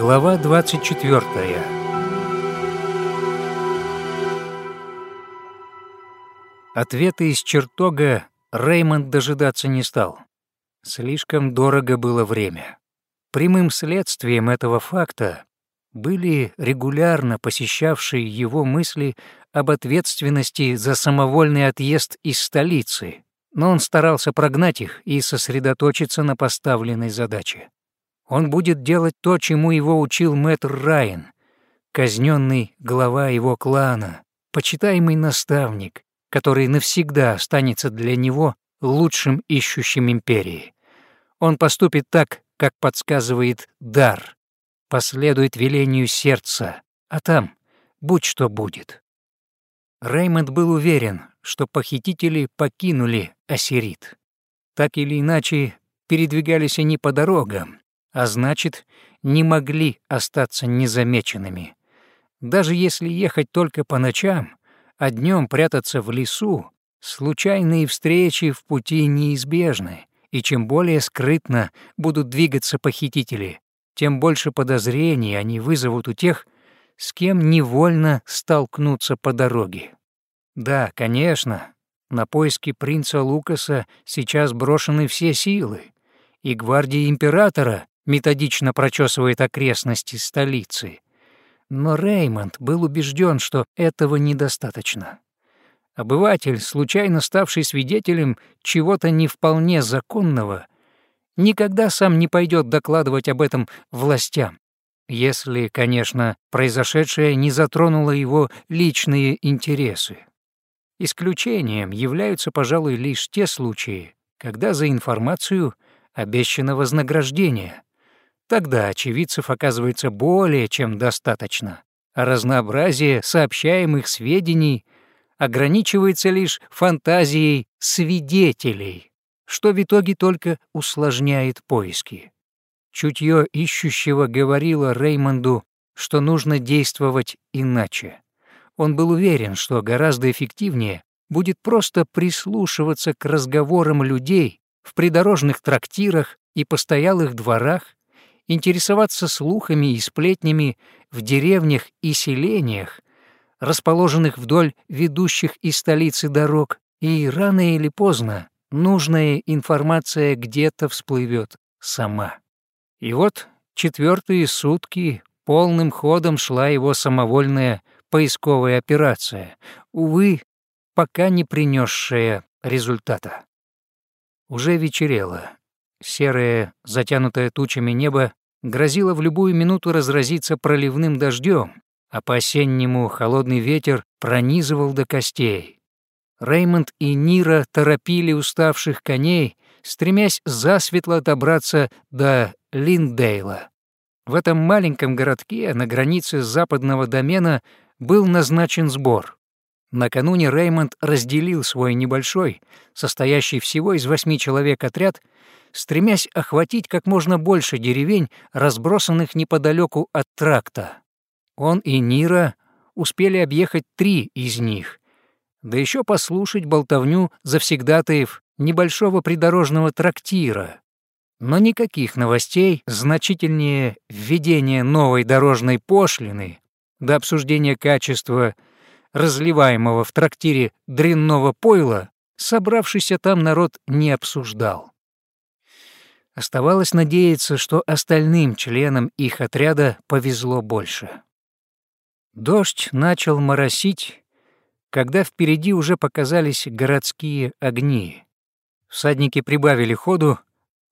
Глава 24 Ответа из чертога Реймонд дожидаться не стал. Слишком дорого было время. Прямым следствием этого факта были регулярно посещавшие его мысли об ответственности за самовольный отъезд из столицы, но он старался прогнать их и сосредоточиться на поставленной задаче. Он будет делать то, чему его учил мэтр Райан, казненный глава его клана, почитаемый наставник, который навсегда останется для него лучшим ищущим империи. Он поступит так, как подсказывает дар, последует велению сердца, а там будь что будет. Реймонд был уверен, что похитители покинули Ассирит. Так или иначе, передвигались они по дорогам, а значит, не могли остаться незамеченными. Даже если ехать только по ночам, а днем прятаться в лесу, случайные встречи в пути неизбежны, и чем более скрытно будут двигаться похитители, тем больше подозрений они вызовут у тех, с кем невольно столкнуться по дороге. Да, конечно, на поиски принца Лукаса сейчас брошены все силы, и гвардия императора методично прочесывает окрестности столицы. Но Реймонд был убежден, что этого недостаточно. Обыватель, случайно ставший свидетелем чего-то не вполне законного, никогда сам не пойдет докладывать об этом властям, если, конечно, произошедшее не затронуло его личные интересы. Исключением являются, пожалуй, лишь те случаи, когда за информацию обещано вознаграждение, Тогда очевидцев оказывается более чем достаточно, а разнообразие сообщаемых сведений ограничивается лишь фантазией свидетелей, что в итоге только усложняет поиски. Чутье ищущего говорило Реймонду, что нужно действовать иначе. Он был уверен, что гораздо эффективнее будет просто прислушиваться к разговорам людей в придорожных трактирах и постоялых дворах интересоваться слухами и сплетнями в деревнях и селениях, расположенных вдоль ведущих из столицы дорог, и рано или поздно нужная информация где-то всплывет сама. И вот четвертые сутки полным ходом шла его самовольная поисковая операция, увы, пока не принесшая результата. Уже вечерело. Серое, затянутое тучами небо грозило в любую минуту разразиться проливным дождем, а по-осеннему холодный ветер пронизывал до костей. Реймонд и Нира торопили уставших коней, стремясь засветло добраться до Линдейла. В этом маленьком городке на границе западного домена был назначен сбор. Накануне Реймонд разделил свой небольшой, состоящий всего из восьми человек отряд, стремясь охватить как можно больше деревень, разбросанных неподалеку от тракта. Он и Нира успели объехать три из них, да еще послушать болтовню завсегдатаев небольшого придорожного трактира. Но никаких новостей, значительнее введения новой дорожной пошлины до обсуждения качества разливаемого в трактире дрянного пойла, собравшийся там народ не обсуждал. Оставалось надеяться, что остальным членам их отряда повезло больше. Дождь начал моросить, когда впереди уже показались городские огни. Всадники прибавили ходу,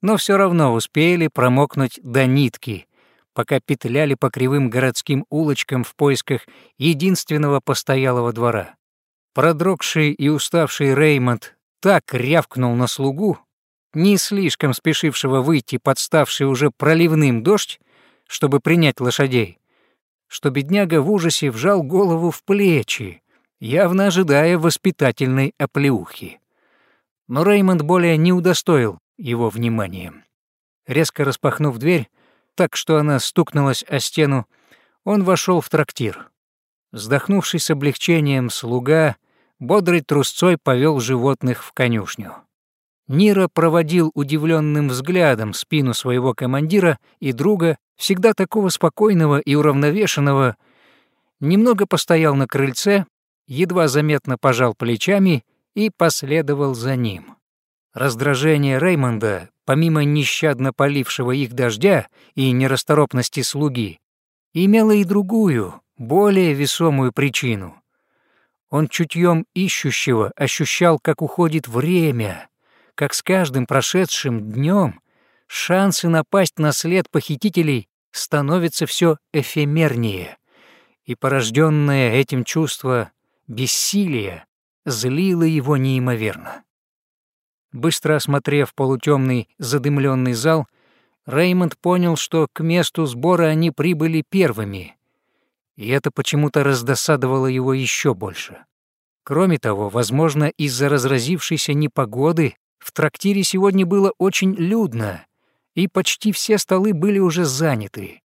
но все равно успели промокнуть до нитки, пока петляли по кривым городским улочкам в поисках единственного постоялого двора. Продрогший и уставший Реймонд так рявкнул на слугу, не слишком спешившего выйти подставший уже проливным дождь, чтобы принять лошадей, что бедняга в ужасе вжал голову в плечи, явно ожидая воспитательной оплеухи. Но Реймонд более не удостоил его вниманием. Резко распахнув дверь, так что она стукнулась о стену, он вошел в трактир. Вздохнувший с облегчением слуга бодрой трусцой повел животных в конюшню. Нира проводил удивленным взглядом спину своего командира и друга, всегда такого спокойного и уравновешенного, немного постоял на крыльце, едва заметно пожал плечами и последовал за ним. Раздражение Реймонда, помимо нещадно полившего их дождя и нерасторопности слуги, имело и другую, более весомую причину. Он чутьем ищущего ощущал, как уходит время, как с каждым прошедшим днем шансы напасть на след похитителей становятся все эфемернее, и порожденное этим чувство бессилия злило его неимоверно. Быстро осмотрев полутемный задымленный зал, Реймонд понял, что к месту сбора они прибыли первыми, и это почему-то раздосадовало его еще больше. Кроме того, возможно, из-за разразившейся непогоды в трактире сегодня было очень людно, и почти все столы были уже заняты.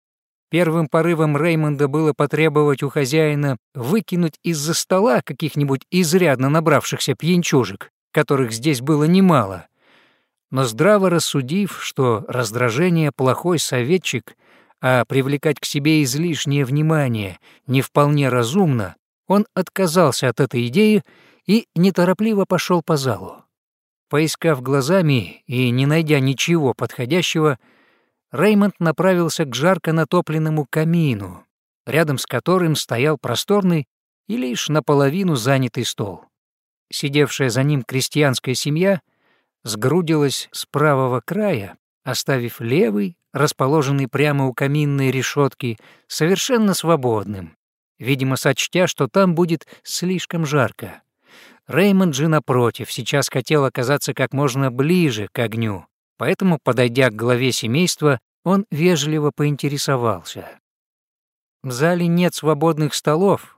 Первым порывом Реймонда было потребовать у хозяина выкинуть из-за стола каких-нибудь изрядно набравшихся пьянчужек, которых здесь было немало. Но здраво рассудив, что раздражение плохой советчик, а привлекать к себе излишнее внимание не вполне разумно, он отказался от этой идеи и неторопливо пошел по залу. Поискав глазами и не найдя ничего подходящего, Реймонд направился к жарко натопленному камину, рядом с которым стоял просторный и лишь наполовину занятый стол сидевшая за ним крестьянская семья, сгрудилась с правого края, оставив левый, расположенный прямо у каминной решетки, совершенно свободным, видимо, сочтя, что там будет слишком жарко. Реймонд же, напротив, сейчас хотел оказаться как можно ближе к огню, поэтому, подойдя к главе семейства, он вежливо поинтересовался. «В зале нет свободных столов.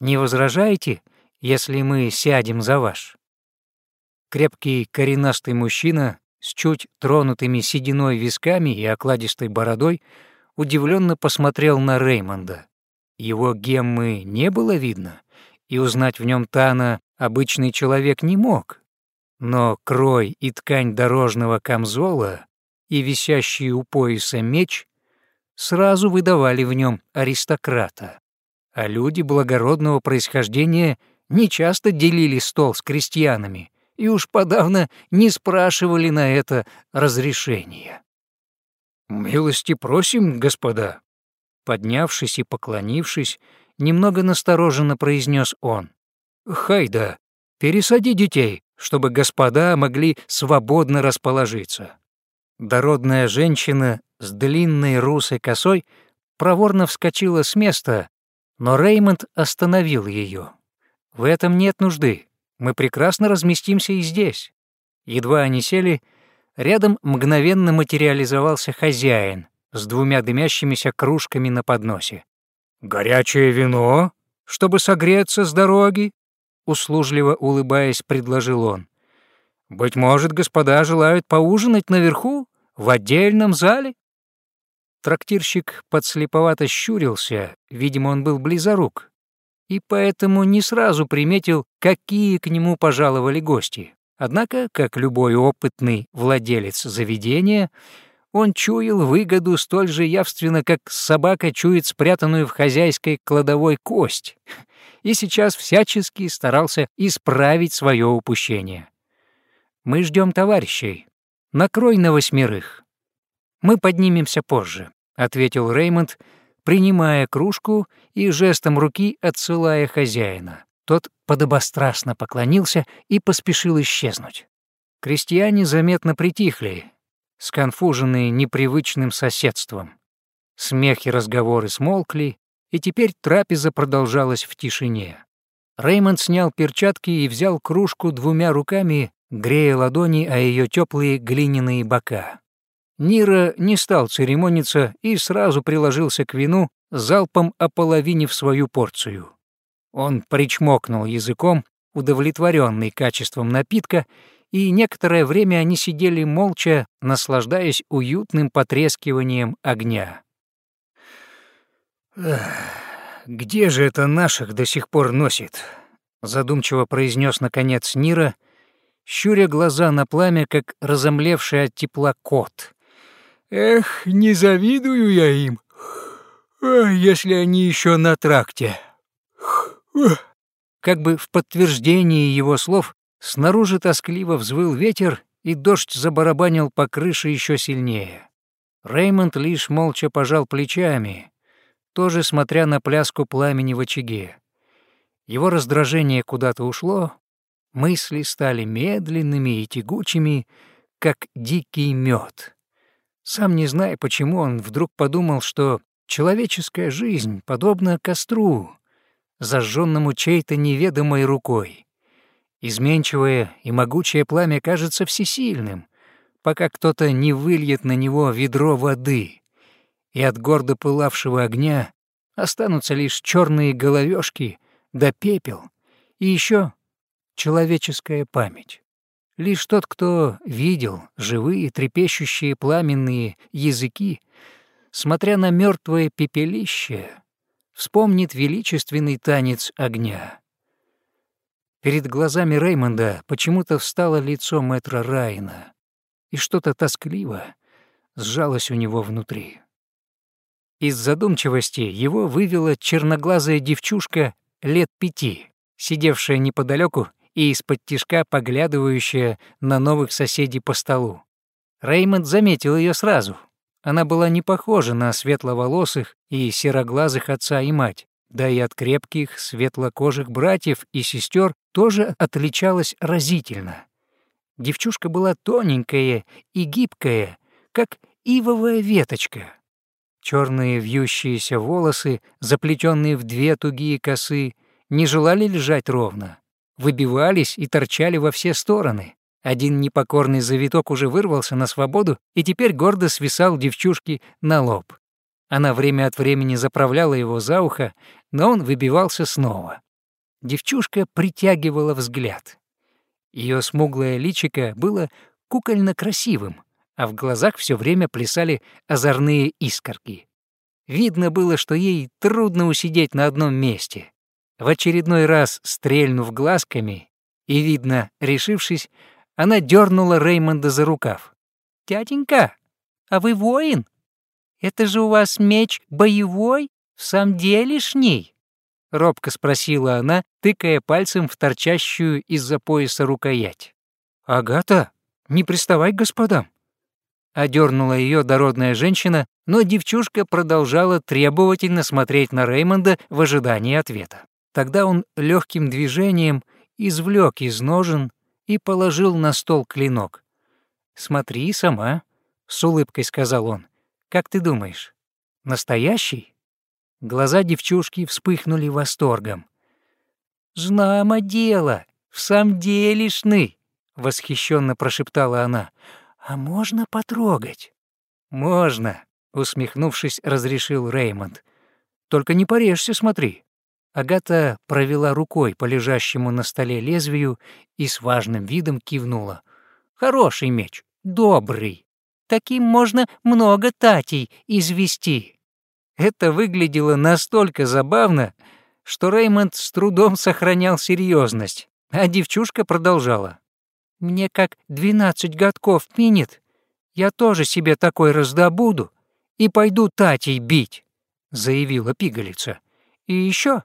Не возражаете, если мы сядем за ваш». Крепкий коренастый мужчина с чуть тронутыми сединой висками и окладистой бородой удивленно посмотрел на Реймонда. Его геммы не было видно, и узнать в нем Тана обычный человек не мог. Но крой и ткань дорожного камзола и висящий у пояса меч сразу выдавали в нем аристократа. А люди благородного происхождения — не часто делили стол с крестьянами и уж подавно не спрашивали на это разрешения. «Милости просим, господа!» Поднявшись и поклонившись, немного настороженно произнес он. «Хайда, пересади детей, чтобы господа могли свободно расположиться». Дородная женщина с длинной русой косой проворно вскочила с места, но Реймонд остановил ее. В этом нет нужды. Мы прекрасно разместимся и здесь. Едва они сели, рядом мгновенно материализовался хозяин с двумя дымящимися кружками на подносе. «Горячее вино, чтобы согреться с дороги?» Услужливо улыбаясь, предложил он. «Быть может, господа желают поужинать наверху, в отдельном зале?» Трактирщик подслеповато щурился, видимо, он был близорук, и поэтому не сразу приметил, какие к нему пожаловали гости. Однако, как любой опытный владелец заведения, он чуял выгоду столь же явственно, как собака чует спрятанную в хозяйской кладовой кость, и сейчас всячески старался исправить свое упущение. «Мы ждем товарищей. Накрой на восьмерых. Мы поднимемся позже», — ответил Реймонд, — принимая кружку и жестом руки отсылая хозяина. Тот подобострастно поклонился и поспешил исчезнуть. Крестьяне заметно притихли, сконфуженные непривычным соседством. Смех и разговоры смолкли, и теперь трапеза продолжалась в тишине. Реймонд снял перчатки и взял кружку двумя руками, грея ладони о ее теплые глиняные бока. Нира не стал церемониться и сразу приложился к вину, залпом ополовинив свою порцию. Он причмокнул языком, удовлетворенный качеством напитка, и некоторое время они сидели молча, наслаждаясь уютным потрескиванием огня. «Где же это наших до сих пор носит?» — задумчиво произнес наконец Нира щуря глаза на пламя, как разомлевший от тепла кот. «Эх, не завидую я им, если они еще на тракте». Как бы в подтверждении его слов, снаружи тоскливо взвыл ветер, и дождь забарабанил по крыше еще сильнее. Реймонд лишь молча пожал плечами, тоже смотря на пляску пламени в очаге. Его раздражение куда-то ушло, мысли стали медленными и тягучими, как дикий мед. Сам не зная, почему он вдруг подумал, что человеческая жизнь подобна костру, зажженному чьей-то неведомой рукой. Изменчивое и могучее пламя кажется всесильным, пока кто-то не выльет на него ведро воды, и от гордо пылавшего огня останутся лишь черные головешки да пепел, и еще человеческая память. Лишь тот, кто видел живые трепещущие пламенные языки, смотря на мертвое пепелище, вспомнит величественный танец огня. Перед глазами Реймонда почему-то встало лицо мэтра Райна, и что-то тоскливо сжалось у него внутри. Из задумчивости его вывела черноглазая девчушка лет пяти, сидевшая неподалеку и из-под тишка поглядывающая на новых соседей по столу. Реймонд заметил ее сразу — она была не похожа на светловолосых и сероглазых отца и мать, да и от крепких светлокожих братьев и сестер тоже отличалась разительно. Девчушка была тоненькая и гибкая, как ивовая веточка. Черные вьющиеся волосы, заплетенные в две тугие косы, не желали лежать ровно, выбивались и торчали во все стороны. Один непокорный завиток уже вырвался на свободу и теперь гордо свисал девчушке на лоб. Она время от времени заправляла его за ухо, но он выбивался снова. Девчушка притягивала взгляд. Ее смуглое личико было кукольно красивым, а в глазах все время плясали озорные искорки. Видно было, что ей трудно усидеть на одном месте. В очередной раз стрельнув глазками и, видно, решившись, она дернула Реймонда за рукав. «Тятенька, а вы воин? Это же у вас меч боевой, в самом делешний?» Робко спросила она, тыкая пальцем в торчащую из-за пояса рукоять. «Агата, не приставай к господам!» Одернула ее дородная женщина, но девчушка продолжала требовательно смотреть на Реймонда в ожидании ответа. Тогда он легким движением извлек из ножен и положил на стол клинок. «Смотри сама», — с улыбкой сказал он. «Как ты думаешь, настоящий?» Глаза девчушки вспыхнули восторгом. «Знамо дело, в самом делешный», — восхищенно прошептала она. «А можно потрогать?» «Можно», — усмехнувшись, разрешил Реймонд. «Только не порежься, смотри». Агата провела рукой по лежащему на столе лезвию и с важным видом кивнула. «Хороший меч, добрый. Таким можно много татей извести». Это выглядело настолько забавно, что Реймонд с трудом сохранял серьезность, а девчушка продолжала. «Мне как двенадцать годков минет, я тоже себе такой раздобуду и пойду татей бить», — заявила пигалица. «И еще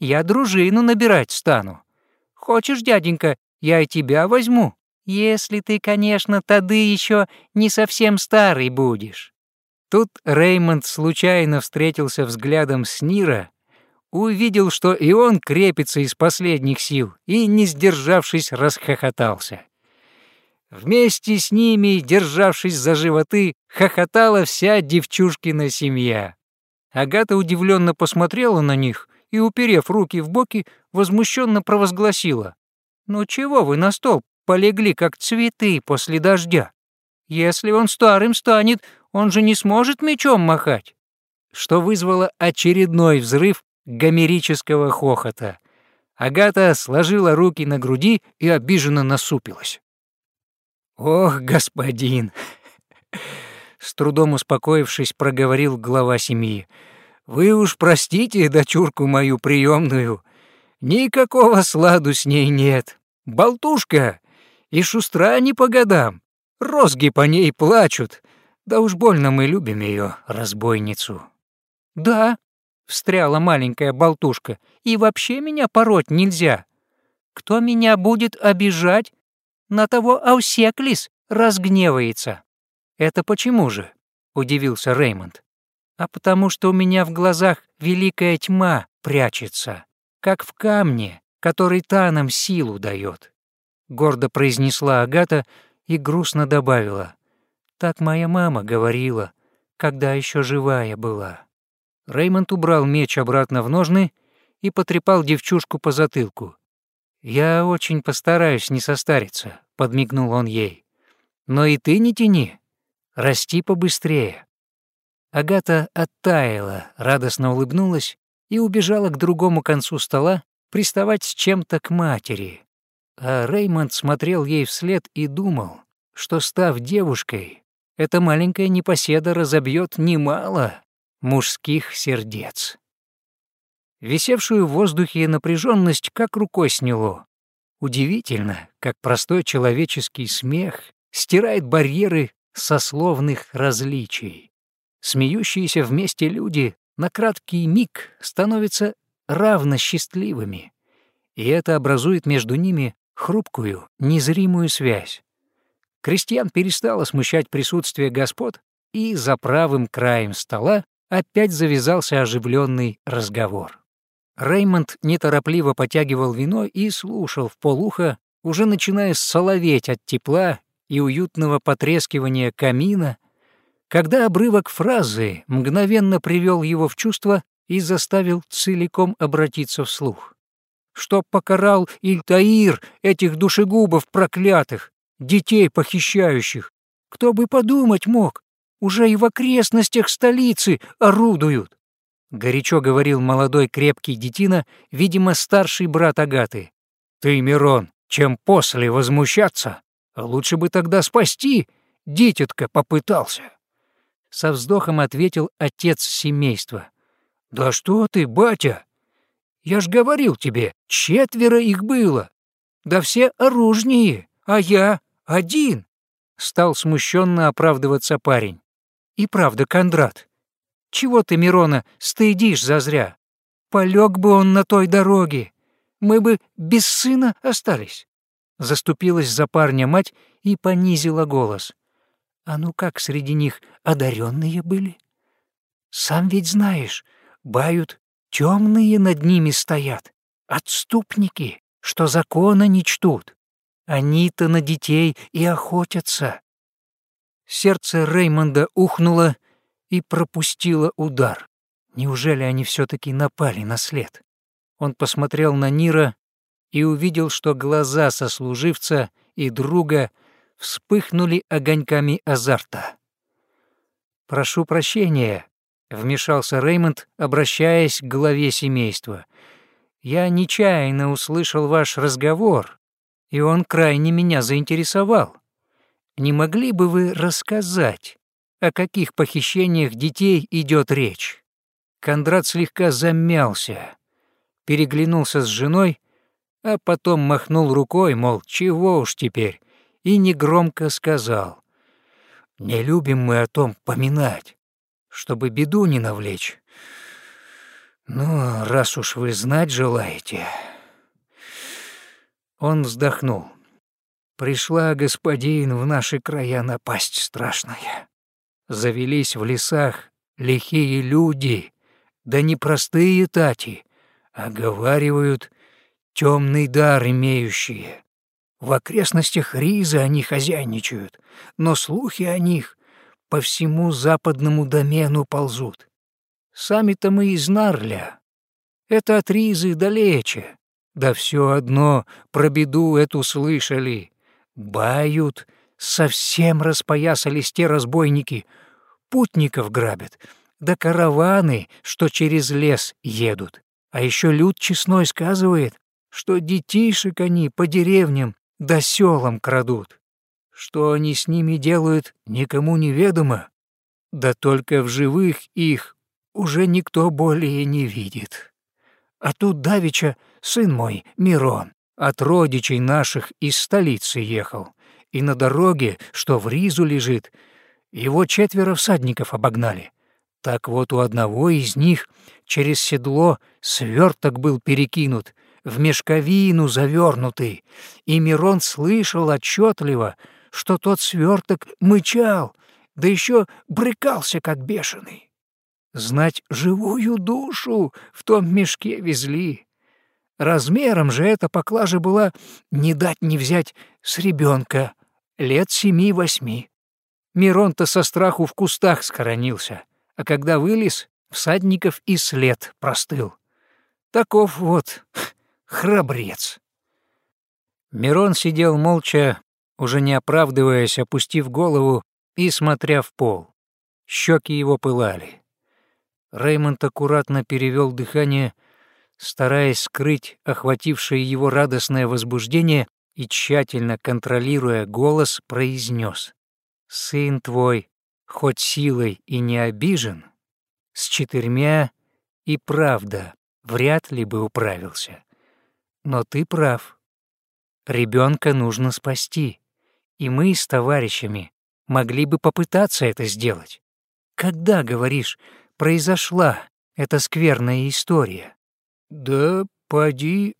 я дружину набирать стану. Хочешь, дяденька, я и тебя возьму, если ты, конечно, тады еще не совсем старый будешь». Тут Реймонд случайно встретился взглядом с Нира, увидел, что и он крепится из последних сил, и, не сдержавшись, расхохотался. Вместе с ними, державшись за животы, хохотала вся девчушкина семья. Агата удивленно посмотрела на них и, уперев руки в боки, возмущенно провозгласила. «Ну чего вы на стол полегли, как цветы после дождя? Если он старым станет, он же не сможет мечом махать!» Что вызвало очередной взрыв гомерического хохота. Агата сложила руки на груди и обиженно насупилась. «Ох, господин!» С трудом успокоившись, проговорил глава семьи. Вы уж простите дочурку мою приемную, никакого сладу с ней нет. Болтушка, и шустра не по годам. Розги по ней плачут. Да уж больно мы любим ее, разбойницу». «Да», — встряла маленькая болтушка, «и вообще меня пороть нельзя. Кто меня будет обижать, на того Аусеклис разгневается». «Это почему же?» — удивился Реймонд. «А потому что у меня в глазах великая тьма прячется, как в камне, который Танам силу дает», — гордо произнесла Агата и грустно добавила. «Так моя мама говорила, когда еще живая была». Реймонд убрал меч обратно в ножны и потрепал девчушку по затылку. «Я очень постараюсь не состариться», — подмигнул он ей. «Но и ты не тяни. Расти побыстрее». Агата оттаяла, радостно улыбнулась и убежала к другому концу стола приставать с чем-то к матери. А Реймонд смотрел ей вслед и думал, что, став девушкой, эта маленькая непоседа разобьет немало мужских сердец. Висевшую в воздухе напряженность как рукой сняло. Удивительно, как простой человеческий смех стирает барьеры сословных различий. Смеющиеся вместе люди на краткий миг становятся равно счастливыми, и это образует между ними хрупкую, незримую связь. Крестьян перестало смущать присутствие господ, и за правым краем стола опять завязался оживленный разговор. Реймонд неторопливо потягивал вино и слушал в полухо, уже начиная соловеть от тепла и уютного потрескивания камина, когда обрывок фразы мгновенно привел его в чувство и заставил целиком обратиться вслух. Чтоб покарал Ильтаир этих душегубов проклятых, детей похищающих. Кто бы подумать мог, уже и в окрестностях столицы орудуют. Горячо говорил молодой крепкий детина, видимо, старший брат Агаты. «Ты, Мирон, чем после возмущаться, лучше бы тогда спасти, дитятка попытался». Со вздохом ответил отец семейства. «Да что ты, батя? Я ж говорил тебе, четверо их было. Да все оружнее, а я один!» Стал смущенно оправдываться парень. «И правда, Кондрат, чего ты, Мирона, стыдишь зазря? Полег бы он на той дороге, мы бы без сына остались». Заступилась за парня мать и понизила голос. «А ну как среди них одаренные были? Сам ведь знаешь, бают, темные над ними стоят, отступники, что закона не чтут. Они-то на детей и охотятся». Сердце Реймонда ухнуло, и пропустила удар. Неужели они все-таки напали на след? Он посмотрел на Нира и увидел, что глаза сослуживца и друга вспыхнули огоньками азарта. «Прошу прощения», — вмешался Реймонд, обращаясь к главе семейства. «Я нечаянно услышал ваш разговор, и он крайне меня заинтересовал. Не могли бы вы рассказать, о каких похищениях детей идет речь. Кондрат слегка замялся, переглянулся с женой, а потом махнул рукой, мол, чего уж теперь, и негромко сказал. «Не любим мы о том поминать, чтобы беду не навлечь. Ну, раз уж вы знать желаете...» Он вздохнул. «Пришла, господин, в наши края напасть страшная завелись в лесах лихие люди, да не простые тати, а говаривают темный дар имеющие. В окрестностях Риза они хозяйничают, но слухи о них по всему западному домену ползут. Сами-то мы из Нарля. Это от Ризы далече. Да все одно про беду эту слышали. Бают — Совсем распоясались те разбойники, путников грабят, да караваны, что через лес едут. А еще люд честной сказывает, что детишек они по деревням да селам крадут. Что они с ними делают, никому не ведомо. Да только в живых их уже никто более не видит. А тут Давича, сын мой, Мирон, от родичей наших из столицы ехал, и на дороге, что в Ризу лежит, его четверо всадников обогнали. Так вот у одного из них через седло сверток был перекинут, в мешковину завернутый, и Мирон слышал отчетливо, что тот сверток мычал, да еще брыкался, как бешеный. Знать, живую душу в том мешке везли. Размером же эта поклажа была не дать не взять с ребенка лет семи-восьми. Мирон-то со страху в кустах скоронился, а когда вылез, всадников и след простыл. Таков вот храбрец. Мирон сидел молча, уже не оправдываясь, опустив голову и смотря в пол. Щеки его пылали. Реймонд аккуратно перевел дыхание, стараясь скрыть охватившее его радостное возбуждение и тщательно контролируя голос, произнес: «Сын твой, хоть силой и не обижен, с четырьмя и правда вряд ли бы управился. Но ты прав. Ребенка нужно спасти, и мы с товарищами могли бы попытаться это сделать. Когда, говоришь, произошла эта скверная история? Да, поди,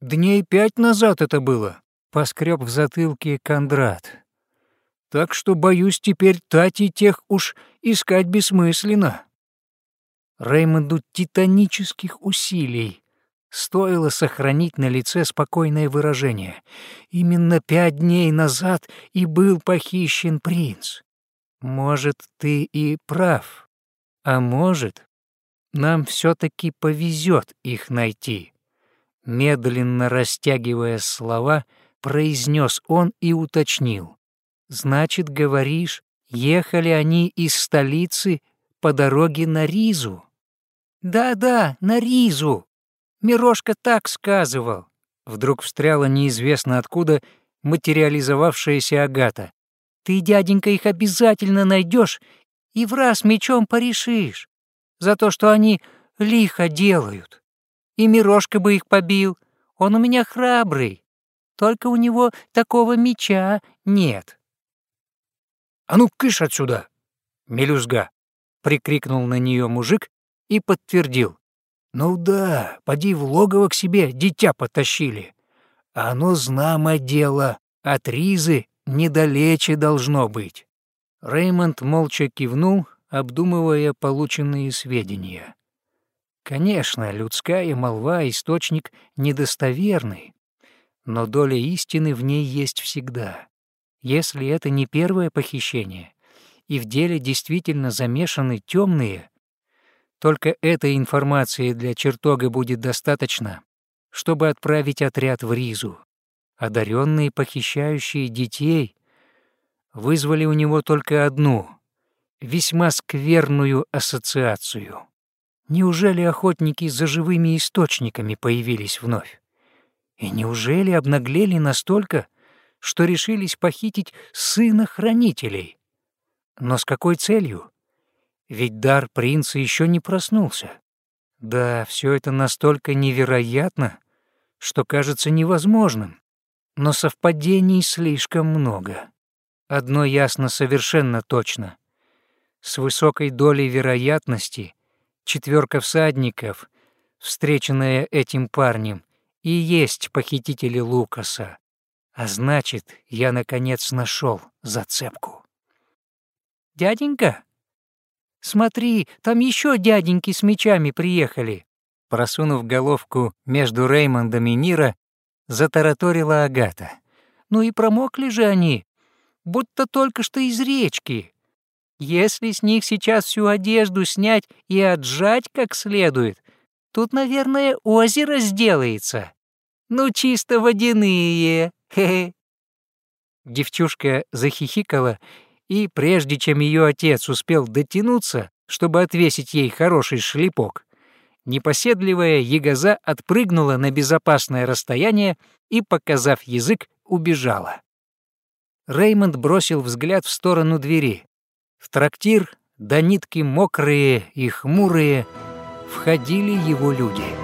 дней пять назад это было, поскреб в затылке Кондрат. Так что, боюсь, теперь Тати тех уж искать бессмысленно. Реймонду титанических усилий стоило сохранить на лице спокойное выражение. Именно пять дней назад и был похищен принц. Может, ты и прав, а может, нам все-таки повезет их найти. Медленно растягивая слова, произнес он и уточнил. Значит, говоришь, ехали они из столицы по дороге на Ризу? Да-да, на Ризу. Мирошка так сказывал. Вдруг встряла неизвестно откуда материализовавшаяся Агата. Ты, дяденька, их обязательно найдешь и в раз мечом порешишь за то, что они лихо делают. И Мирошка бы их побил, он у меня храбрый, только у него такого меча нет. «А ну, кыш отсюда, мелюзга!» — прикрикнул на нее мужик и подтвердил. «Ну да, поди в логово к себе, дитя потащили. Оно знамо дело, от Ризы недалече должно быть». Реймонд молча кивнул, обдумывая полученные сведения. Конечно, людская молва — источник недостоверный, но доля истины в ней есть всегда. Если это не первое похищение, и в деле действительно замешаны темные, только этой информации для чертога будет достаточно, чтобы отправить отряд в Ризу. Одаренные, похищающие детей, вызвали у него только одну, весьма скверную ассоциацию. Неужели охотники за живыми источниками появились вновь? И неужели обнаглели настолько, что решились похитить сына хранителей? Но с какой целью? Ведь дар принца еще не проснулся. Да, все это настолько невероятно, что кажется невозможным, но совпадений слишком много. Одно ясно совершенно точно. С высокой долей вероятности четверка всадников, встреченная этим парнем, и есть похитители Лукаса. А значит, я наконец нашел зацепку. «Дяденька, смотри, там еще дяденьки с мечами приехали!» Просунув головку между Реймондом и Нира, затараторила Агата. «Ну и промокли же они, будто только что из речки. Если с них сейчас всю одежду снять и отжать как следует, тут, наверное, озеро сделается. Ну, чисто водяные. Хе-хе. Девчушка захихикала, и прежде чем ее отец успел дотянуться, чтобы отвесить ей хороший шлепок, непоседливая ягоза отпрыгнула на безопасное расстояние и, показав язык, убежала. Реймонд бросил взгляд в сторону двери. В трактир, до нитки мокрые и хмурые, входили его люди.